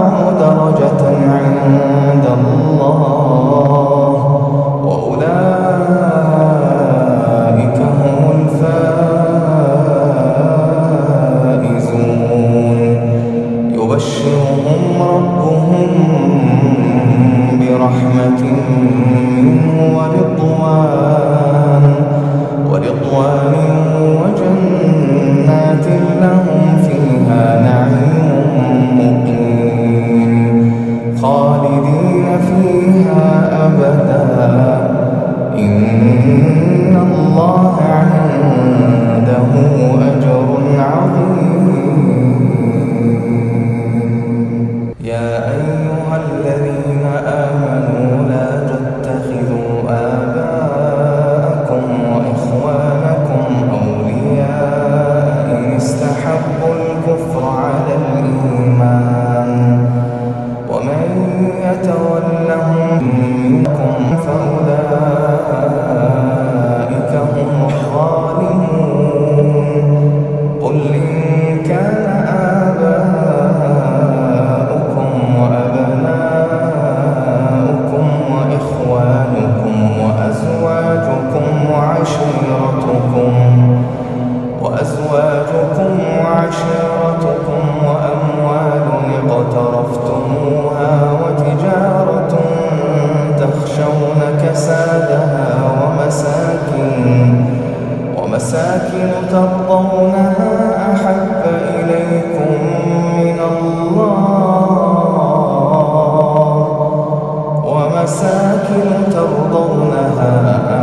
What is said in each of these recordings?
أعظم درجة عند الله. وأولئك هم الفائزون. يبشرهم ربهم برحمة منه ورضوان. ورضوان إن الله عنده أجر عظيم ومساكن ترضونها أحب إليكم من الله. ومساكن ترضونها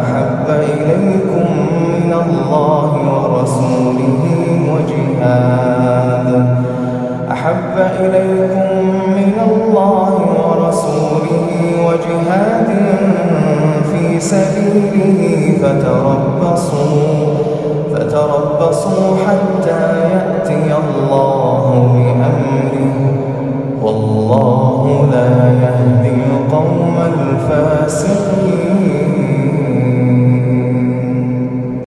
أحب إليكم من الله ورسوله وجهاد. أحب إليكم من الله ورسوله وجهاد في سبيله فتربصوا. فتربصوا حتى يأتي الله بأمره.